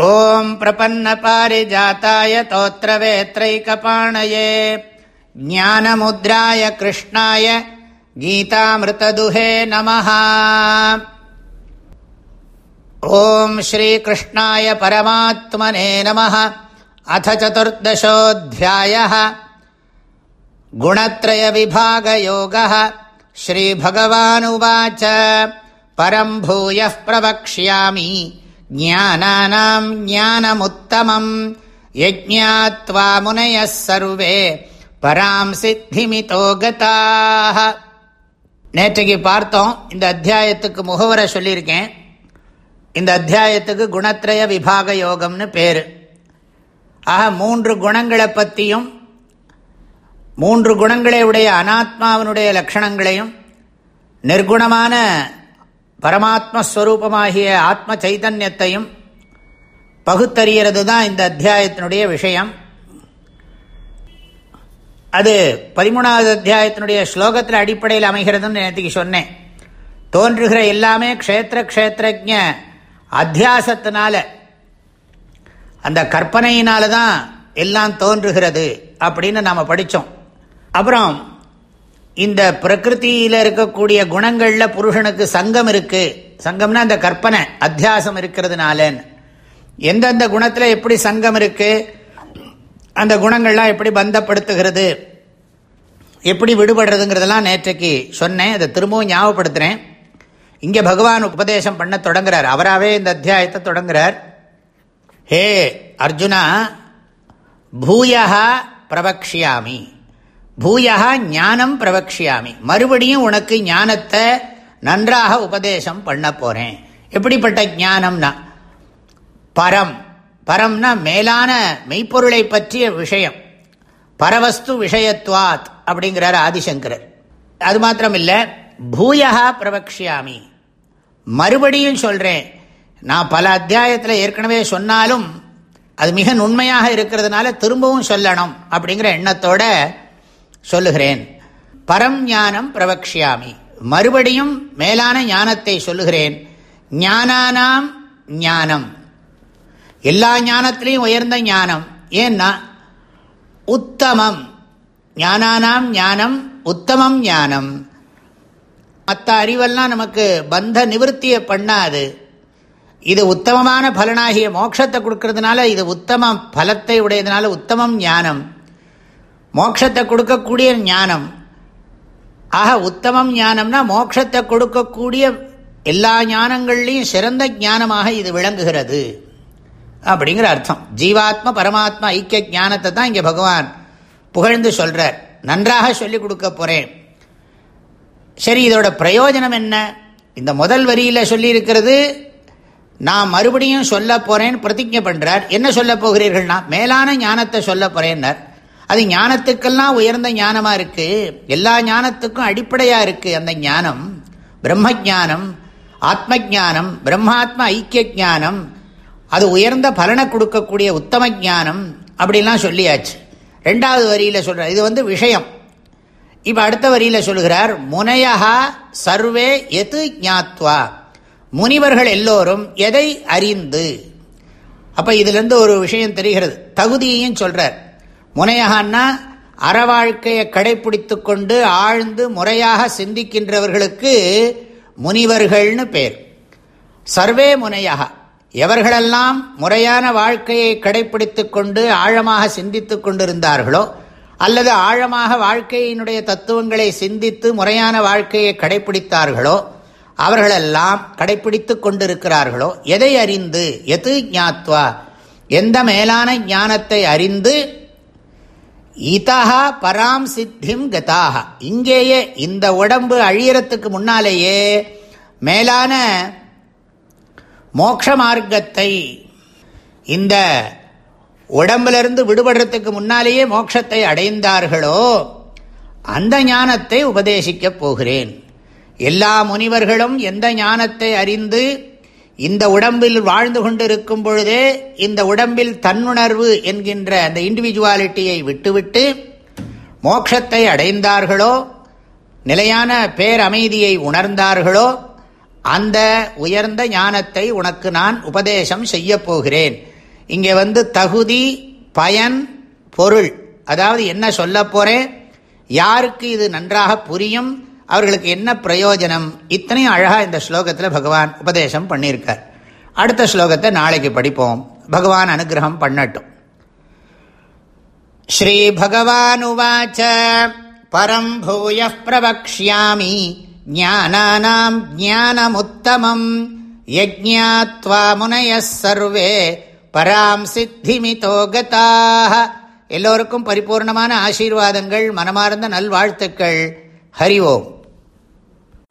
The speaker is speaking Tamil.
ॐ प्रपन्नपारिजाताय तोत्रवेत्रैकपाणये, ज्ञानमुद्राय कृष्णाय गीतामृतदुहे नमः। ॐ श्रीकृष्णाय परमात्मने नमः। अथ चतुर्दशोऽध्यायः। गुणत्रयविभागयोगः। श्रीभगवानुवाच। परम् भूयः ஞானானாம் ஞானமுத்தமம். யஜ்ஞாத்வா முனைய சர்வே பராம் சித்திமிதோ கதாக நேற்றைக்கு பார்த்தோம் இந்த அத்தியாயத்துக்கு முகவரை சொல்லியிருக்கேன். இந்த அத்தியாயத்துக்கு குணத்திரய விபாக யோகம்னு பேர். ஆக மூன்று குணங்களை பற்றியும் மூன்று குணங்களை உடைய அனாத்மாவனுடைய லட்சணங்களையும் நிர்குணமான பரமாத்மஸ்வரூபமாகிய ஆத்ம சைதன்யத்தையும் பகுத்தறிகிறது தான் இந்த அத்தியாயத்தினுடைய விஷயம். அது பதிமூணாவது அத்தியாயத்தினுடைய ஸ்லோகத்தில் அடிப்படையில் அமைகிறதுன்னு நேற்றுக்கு சொன்னேன். தோன்றுகிற எல்லாமே க்ஷேத்திர க்ஷேத்திரஜ அத்தியாசத்தினால அந்த கற்பனையினால தான் எல்லாம் தோன்றுகிறது அப்படின்னு நாம் படித்தோம் அப்புறம் இந்த பிரகிருத்தியில் இருக்கக்கூடிய குணங்களில் புருஷனுக்கு சங்கம் இருக்கு. சங்கம்னா அந்த கற்பனை அத்தியாசம் இருக்கிறதுனால எந்தெந்த குணத்தில் எப்படி சங்கம் இருக்கு? அந்த குணங்கள்லாம் எப்படி பந்தப்படுத்துகிறது? எப்படி விடுபடுறதுங்கிறதெல்லாம் நேற்றைக்கு சொன்னேன். அதை திரும்பவும் ஞாபகப்படுத்துகிறேன் இங்கே பகவான் உபதேசம் பண்ண தொடங்குறார். அவராகவே இந்த அத்தியாயத்தை தொடங்குறார். ஹே அர்ஜுனா பூயா பிரபக்ஷியாமி. பூயா ஞானம் பிரவக்ஷியாமி. மறுபடியும் உனக்கு ஞானத்தை நன்றாக உபதேசம் பண்ண போகிறேன் எப்படிப்பட்ட ஞானம்னா பரம். பரம்னா மேலான மெய்ப்பொருளை பற்றிய விஷயம். பரவஸ்து விஷயத்வாத் அப்படிங்கிறார் ஆதிசங்கரர். அது மாத்திரம் இல்லை பூயா பிரவக்ஷியாமி. மறுபடியும் சொல்கிறேன் நான் பல அத்தியாயத்தில் ஏற்கனவே சொன்னாலும் அது மிக நுண்மையாக இருக்கிறதுனால திரும்பவும் சொல்லணும் அப்படிங்கிற எண்ணத்தோட சொல்லுகிறேன். பரம் ஞானம் பிரவக்ஷாமி மறுபடியும் மேலான ஞானத்தை சொல்லுகிறேன். ஞானானாம் ஞானம். எல்லா ஞானத்திலையும் உயர்ந்த ஞானம். ஏன்னா உத்தமம். ஞானானாம் ஞானம் உத்தமம் ஞானம். மற்ற அறிவெல்லாம் நமக்கு பந்த நிவர்த்தியை பண்ணாது. இது உத்தமமான பலனாகிய மோட்சத்தை கொடுக்கறதுனால இது உத்தம பலத்தை உடையதுனால உத்தமம் ஞானம். மோட்சத்தை கொடுக்கக்கூடிய ஞானம். ஆக உத்தமம் ஞானம்னா மோட்சத்தை கொடுக்கக்கூடிய எல்லா ஞானங்கள்லையும் சிறந்த ஞானமாக இது விளங்குகிறது. அப்படிங்கிற அர்த்தம். ஜீவாத்ம பரமாத்மா ஐக்கிய ஞானத்தை தான் இங்கே பகவான் புகழ்ந்து சொல்கிறார் நன்றாக சொல்லிக் கொடுக்க போகிறேன் சரி இதோட பிரயோஜனம் என்ன? இந்த முதல் வரியில் சொல்லியிருக்கிறது நான் மறுபடியும் சொல்ல போகிறேன் பிரதிஜை பண்ணுறார் என்ன சொல்ல போகிறீர்கள்னா மேலான ஞானத்தை சொல்ல போகிறேன்னார் அது ஞானத்துக்கெல்லாம் உயர்ந்த ஞானமாக இருக்குது எல்லா ஞானத்துக்கும் அடிப்படையாக இருக்குது அந்த ஞானம். பிரம்ம ஜானம் ஆத்ம ஜானம் பிரம்மாத்ம ஐக்கிய ஜானம் அது உயர்ந்த பலனை கொடுக்கக்கூடிய உத்தம ஜானம் அப்படிலாம் சொல்லியாச்சு. ரெண்டாவது வரியில் சொல்கிறார் இது வந்து விஷயம். இப்போ அடுத்த வரியில் சொல்கிறார் முனையகா சர்வே எது ஞாத்வா? முனிவர்கள் எல்லோரும் எதை அறிந்து? அப்போ இதுலேருந்து ஒரு விஷயம் தெரிகிறது. தகுதியையும் சொல்கிறார் முனையகான்னா அற வாழ்க்கையை கடைபிடித்து கொண்டு ஆழ்ந்து முறையாக சிந்திக்கின்றவர்களுக்கு முனிவர்கள்னு பேர். சர்வே முனையாக. எவர்களெல்லாம் முறையான வாழ்க்கையை கடைபிடித்து கொண்டு ஆழமாக சிந்தித்து கொண்டிருந்தார்களோ அல்லது ஆழமாக வாழ்க்கையினுடைய தத்துவங்களை சிந்தித்து முறையான வாழ்க்கையை கடைபிடித்தார்களோ அவர்களெல்லாம் கடைபிடித்து கொண்டிருக்கிறார்களோ எதை அறிந்து எது ஞாத்வா எந்த மேலான ஞானத்தை அறிந்து இதா பராம் சித்திம் கதாக இங்கேயே இந்த உடம்பு அழியறத்துக்கு முன்னாலேயே மேலான மோட்ச மார்க்கத்தை இந்த உடம்பிலிருந்து விடுபடுறதுக்கு முன்னாலேயே மோட்சத்தை அடைந்தார்களோ அந்த ஞானத்தை உபதேசிக்கப் போகிறேன். எல்லா முனிவர்களும் எந்த ஞானத்தை அறிந்து இந்த உடம்பில் வாழ்ந்து கொண்டிருக்கும் பொழுதே இந்த உடம்பில் தன்னுணர்வு என்கின்ற அந்த இண்டிவிஜுவாலிட்டியை விட்டுவிட்டு மோட்சத்தை அடைந்தார்களோ நிலையான பேரமைதியை உணர்ந்தார்களோ அந்த உயர்ந்த ஞானத்தை உனக்கு நான் உபதேசம் செய்ய போகிறேன். இங்கே வந்து தகுதி பயன் பொருள். அதாவது என்ன சொல்ல போகிறேன் யாருக்கு இது நன்றாக புரியும்? அவர்களுக்கு என்ன பிரயோஜனம்? இத்தனையும் அழகாக இந்த ஸ்லோகத்தில் பகவான் உபதேசம் பண்ணியிருக்கார். அடுத்த ஸ்லோகத்தை நாளைக்கு படிப்போம். பகவான் அனுகிரகம் பண்ணட்டும். ஸ்ரீபகவானுவாச்ச பரம் பூய பிரவக்ஷாமி ஜானானாம் ஜானமுத்தமம் யஜ்ஞாத்வா முனைய சர்வே பராம் சித்திமிதோ கதாக எல்லோருக்கும் பரிபூர்ணமான ஆசீர்வாதங்கள் மனமார்ந்த நல்வாழ்த்துக்கள். ஹரி ஓம்.